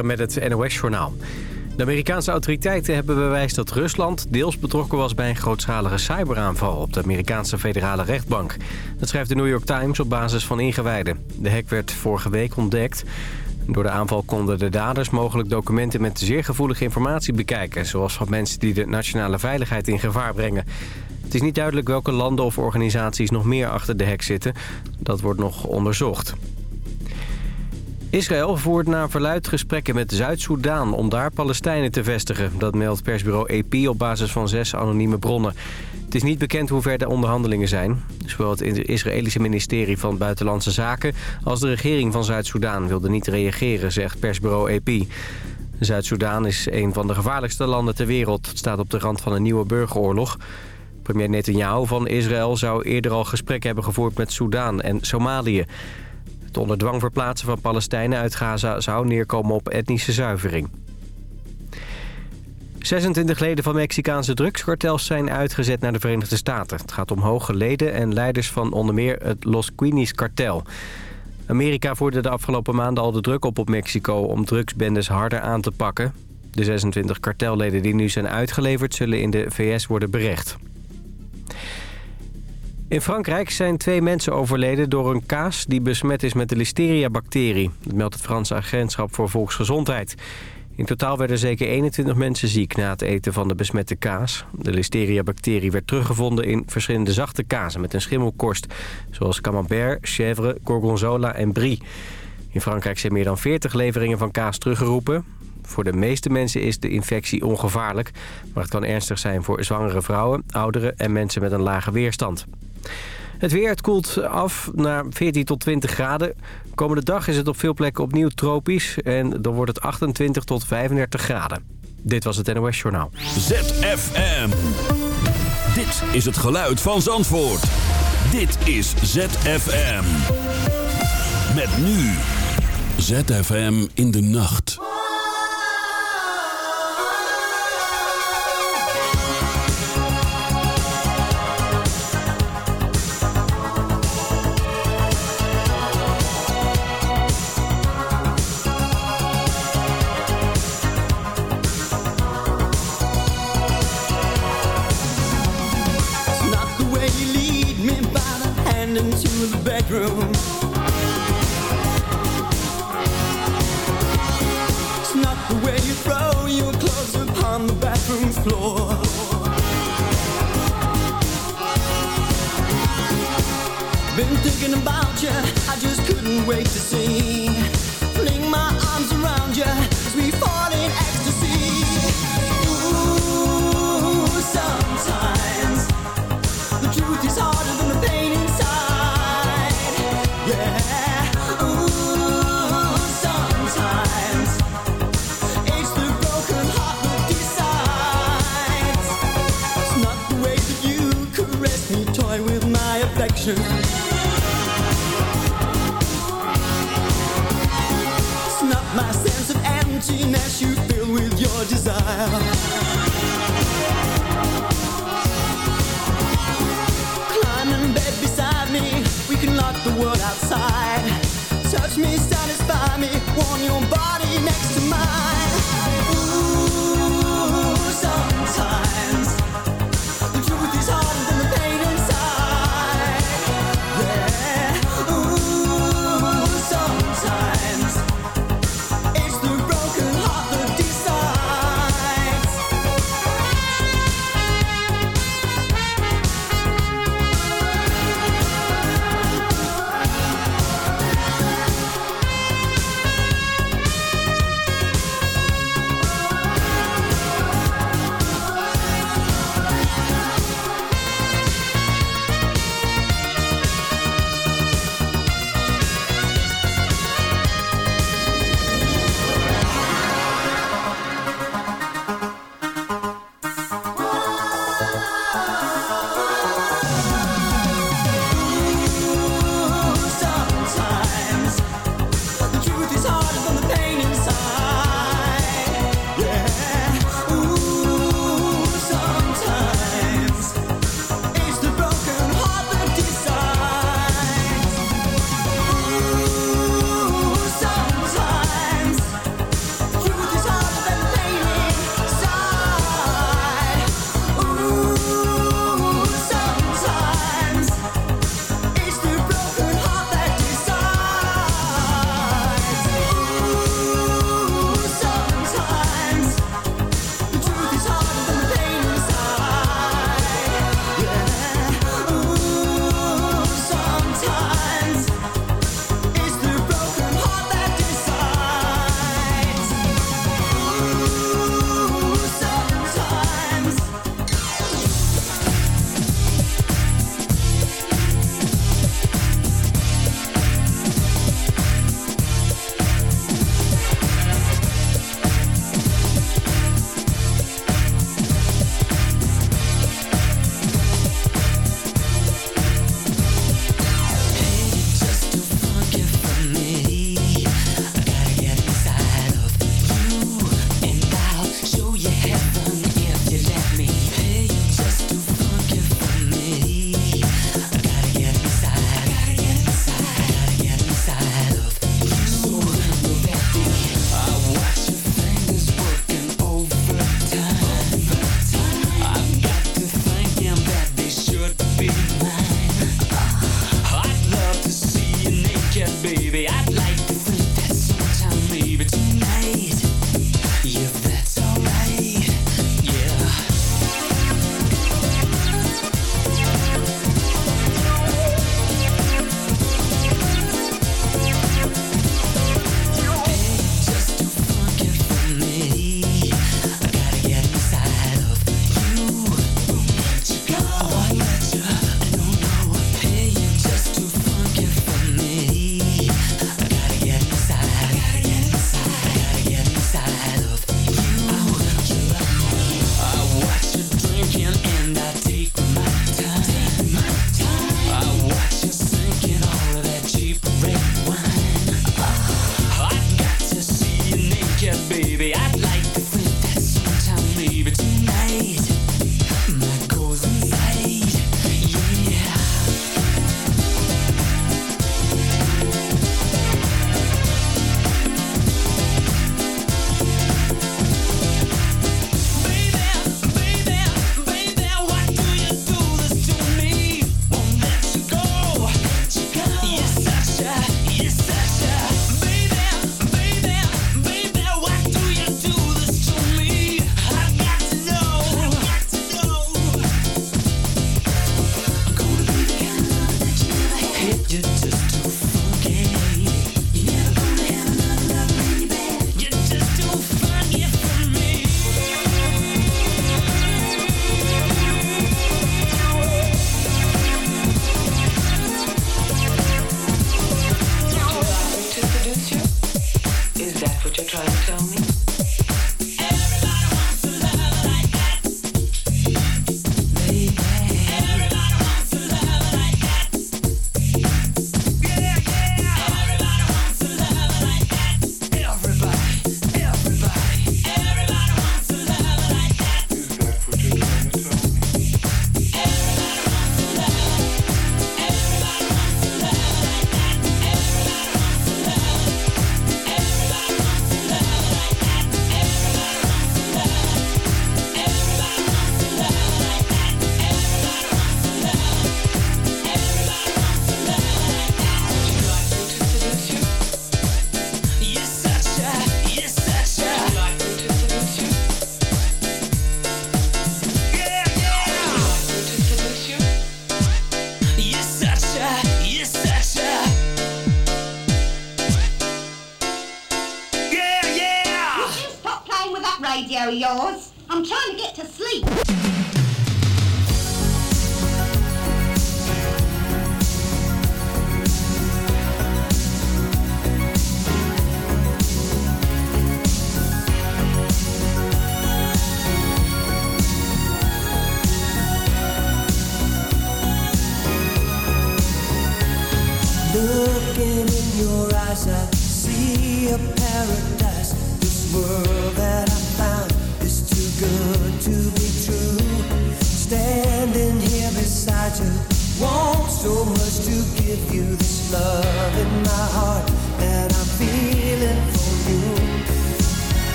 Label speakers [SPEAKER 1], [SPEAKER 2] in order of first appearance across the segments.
[SPEAKER 1] Met het NOS-journaal. De Amerikaanse autoriteiten hebben bewijs dat Rusland deels betrokken was... bij een grootschalige cyberaanval op de Amerikaanse federale rechtbank. Dat schrijft de New York Times op basis van ingewijden. De hack werd vorige week ontdekt. Door de aanval konden de daders mogelijk documenten met zeer gevoelige informatie bekijken... zoals van mensen die de nationale veiligheid in gevaar brengen. Het is niet duidelijk welke landen of organisaties nog meer achter de hack zitten. Dat wordt nog onderzocht. Israël voert naar verluid gesprekken met Zuid-Soedan om daar Palestijnen te vestigen. Dat meldt persbureau EP op basis van zes anonieme bronnen. Het is niet bekend hoe ver de onderhandelingen zijn. Zowel het Israëlische ministerie van Buitenlandse Zaken... als de regering van Zuid-Soedan wilden niet reageren, zegt persbureau EP. Zuid-Soedan is een van de gevaarlijkste landen ter wereld. Het staat op de rand van een nieuwe burgeroorlog. Premier Netanyahu van Israël zou eerder al gesprekken hebben gevoerd met Soedan en Somalië. Het onder dwang verplaatsen van Palestijnen uit Gaza zou neerkomen op etnische zuivering. 26 leden van Mexicaanse drugskartels zijn uitgezet naar de Verenigde Staten. Het gaat om hoge leden en leiders van onder meer het Los Queenies kartel. Amerika voerde de afgelopen maanden al de druk op op Mexico om drugsbendes harder aan te pakken. De 26 kartelleden die nu zijn uitgeleverd zullen in de VS worden berecht. In Frankrijk zijn twee mensen overleden door een kaas die besmet is met de listeria-bacterie. Dat meldt het Franse agentschap voor volksgezondheid. In totaal werden zeker 21 mensen ziek na het eten van de besmette kaas. De listeria-bacterie werd teruggevonden in verschillende zachte kazen met een schimmelkorst... zoals camembert, chèvre, gorgonzola en brie. In Frankrijk zijn meer dan 40 leveringen van kaas teruggeroepen. Voor de meeste mensen is de infectie ongevaarlijk... maar het kan ernstig zijn voor zwangere vrouwen, ouderen en mensen met een lage weerstand. Het weer, het koelt af naar 14 tot 20 graden. Komende dag is het op veel plekken opnieuw tropisch. En dan wordt het 28 tot 35 graden. Dit was het NOS Journaal.
[SPEAKER 2] ZFM. Dit is het geluid van Zandvoort. Dit is ZFM. Met nu. ZFM in de nacht.
[SPEAKER 3] righteous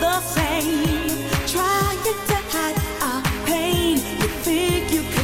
[SPEAKER 3] the
[SPEAKER 4] same. Trying to hide our pain, you think you can.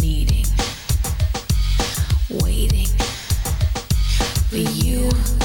[SPEAKER 5] Needing, waiting for you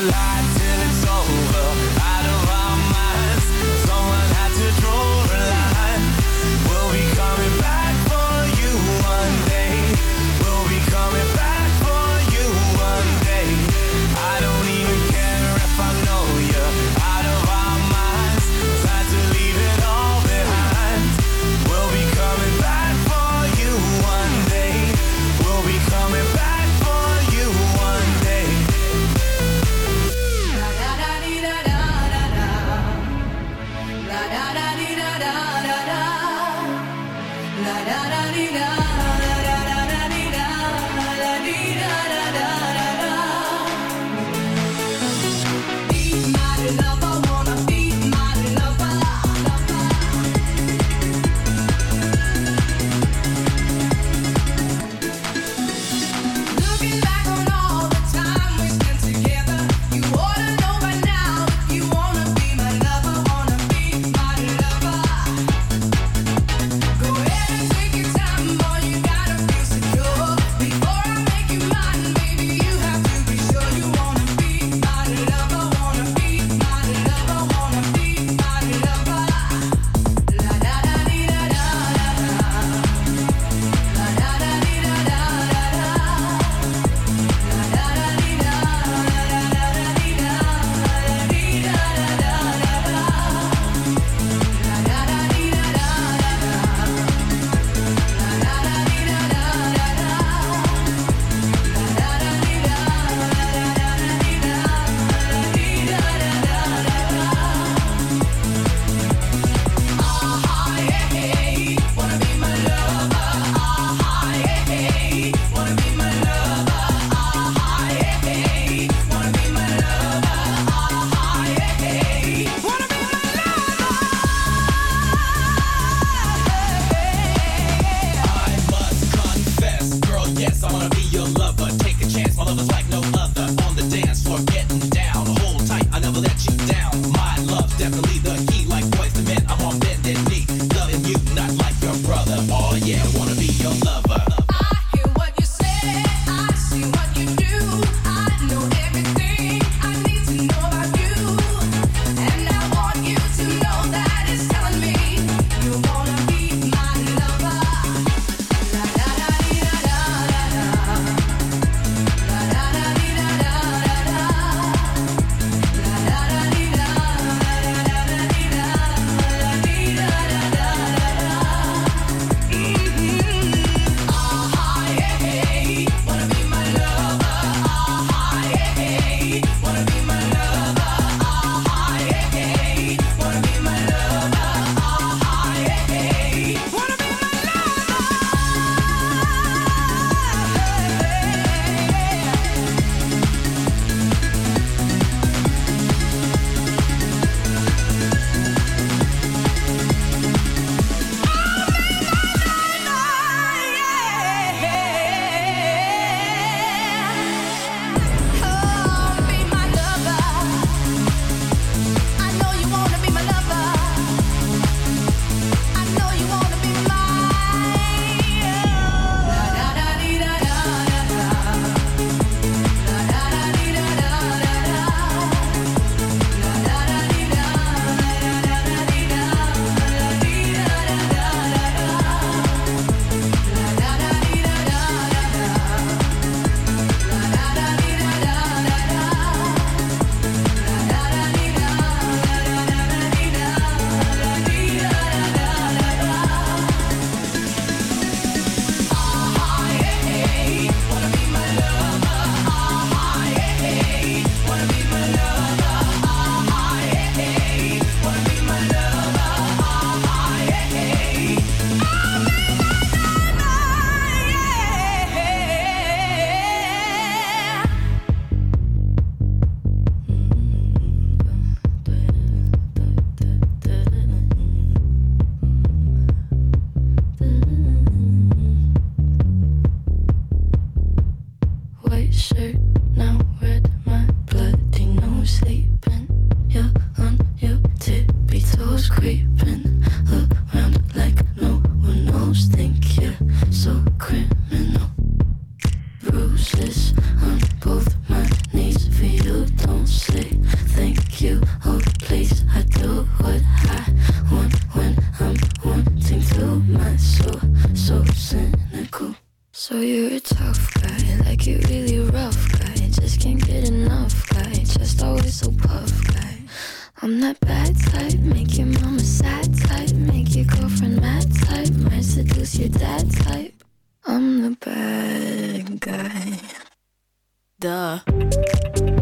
[SPEAKER 6] light so
[SPEAKER 7] puffed guy, I'm that bad type, make your mama sad type, make your girlfriend mad type, might seduce your dad type. I'm the bad guy. Duh.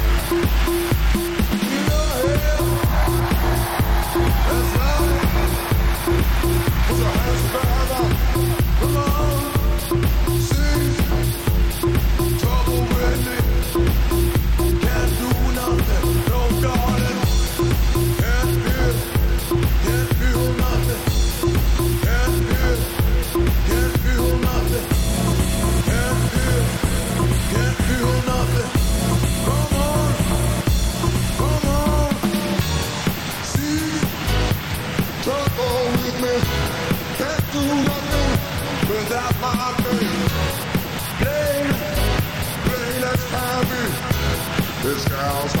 [SPEAKER 8] girls.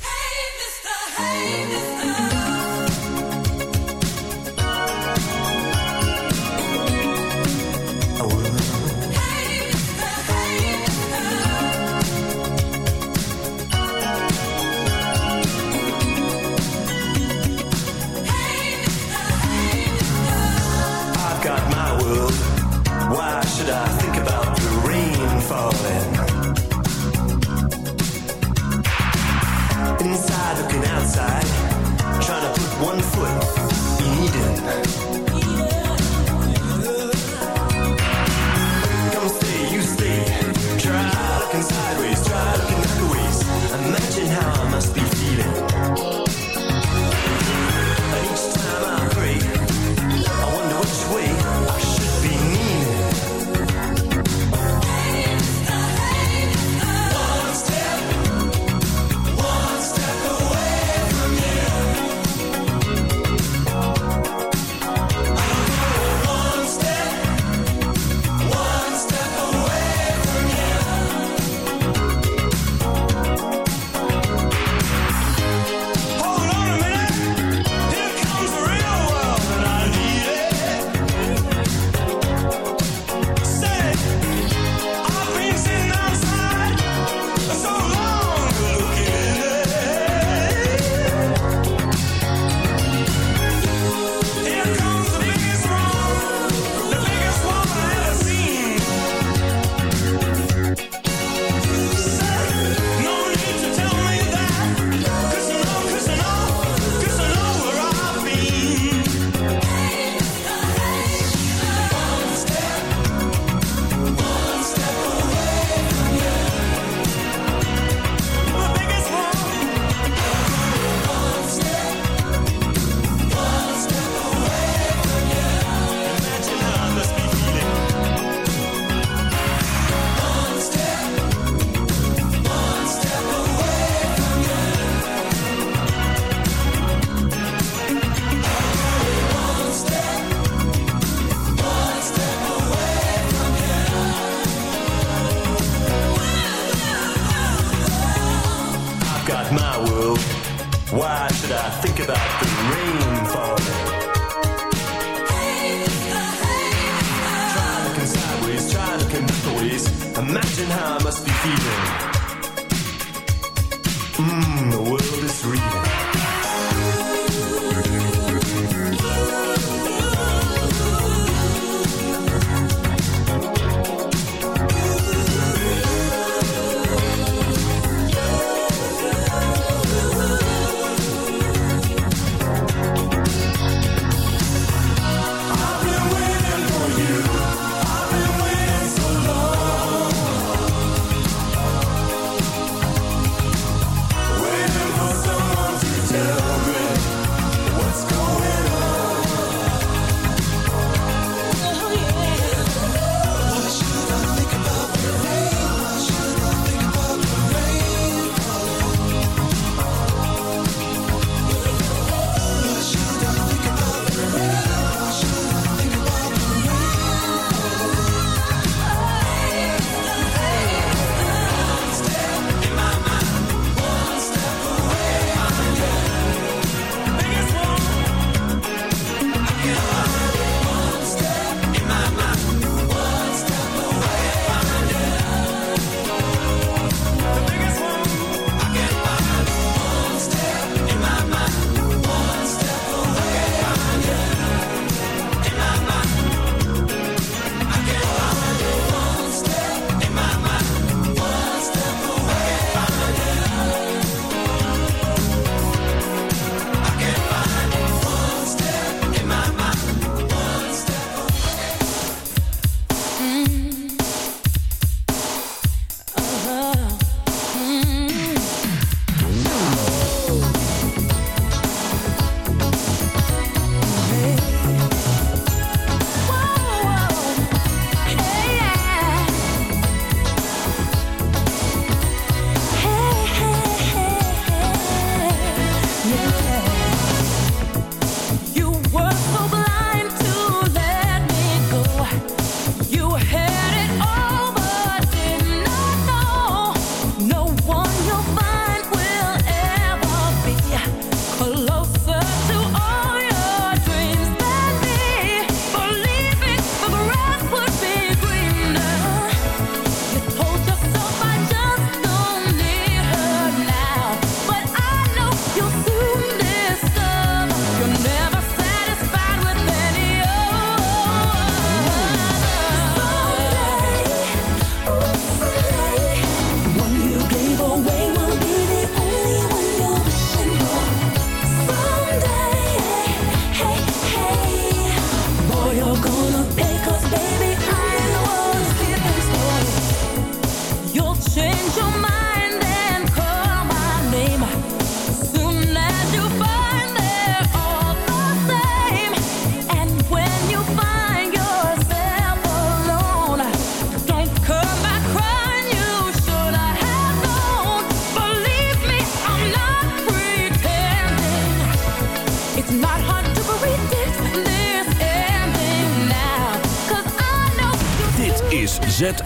[SPEAKER 9] Imagine how I must be feeling. Mmm, the world is
[SPEAKER 2] real.